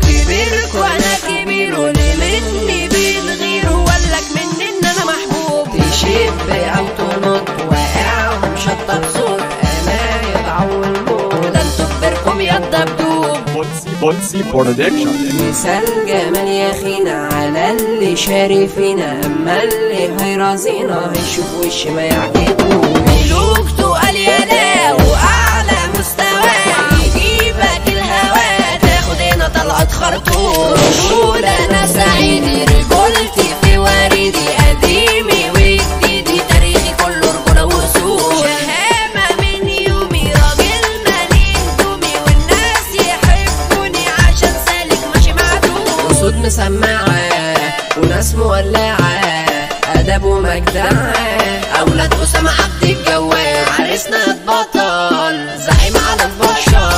كبيرك وأنا مني ولك مني إن أنا محبوب. تشب أو تنط واقع ومشطب صوت أنا الموت. ده أنتوا كبيركم يا الدبدوب. Bolsi Production. مثال جمال يا خينا على اللي شاري فينا أما اللي هيرازينا هيشوف وش ما يعجبه ملوك تقال يا لا مسمعة وناس مولعة أدب ومجدعة. أولاد أسامة عبد الجواد عريسنا اتبطل زعيم على البشر.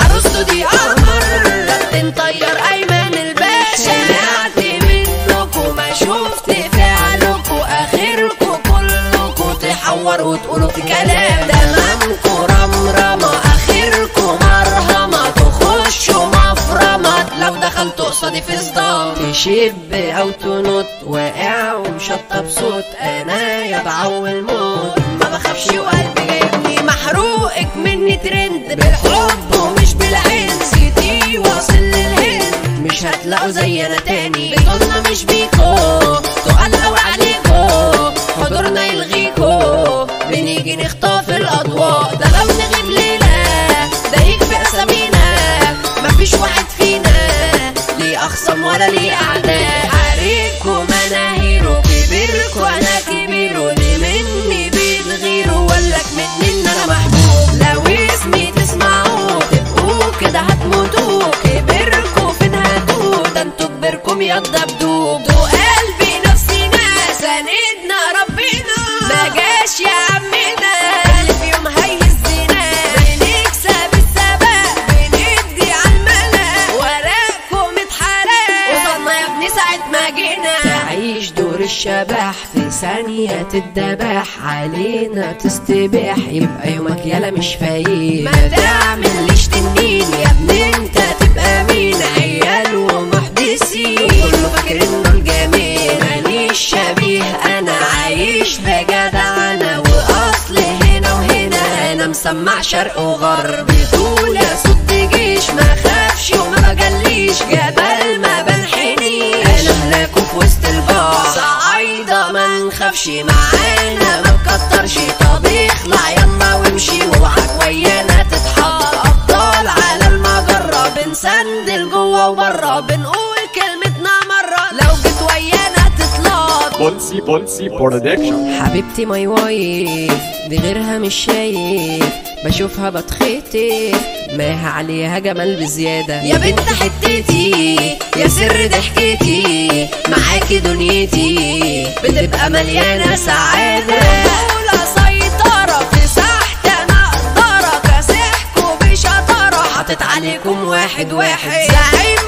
عروسته دي قمر كابتن طيار أيمن الباشا. سمعت منكم ما شفت فعلكم. آخركم كلكم تحوروا وتقولوا في كلام. تمامكم رمرمة آخركم مرهمه قصادي في صدام تشب أو تنط واقع ومشطب صوت. أنا يدعو الموت. ما بخافش وقلبي جايبني محروقك مني ترند. بالحب ومش بالعين سيتي واصل للهند. مش هتلاقوا زينا تاني. بطولنا مش بيكو اخصم ولا ليه اعداء عليكم مناهيره كبيرك وأنا كبيره اللي مني بيتغيروا ولك مني إن أنا محبوب. لو اسمي تسمعوه تبقوا كده هتموتوا. كبركوا فين هاتوا ده أنتوا كبركم يا الدبدوب. ابني ساعة ما جينا. تعيش دور الشبح في ثانية تدبح علينا تستبيح يبقى يومك يالا مش فايق. ما تعمليش تنين يا ابني انت؟ تبقى مين؟ عيال ومحدثين. كله فاكر انه الجميل. مانيش شبيه. أنا عايش بجدع أنا واصل هنا وهنا. أنا مسمع شرق وغرب. طول يا صد جيش ما نخافش معانا ما تكترش طب اخلع يلا وامشي واوعك ويانا تتحط ابطال على المجرة بنسندل جوه وبرة بنقول كلمتنا مرة. لو جيت ويانا تطلع Bolsi Bolsi Production. حبيبتي my wife دي غيرها مش شايف. بشوفها بتخطف ماها عليها جمال بزيادة. يا بنت حتتي يا سر ضحكتي معاكي دنيتي بتبقى مليانة سعادة. حاطط عليكم واحد واحد. زعيم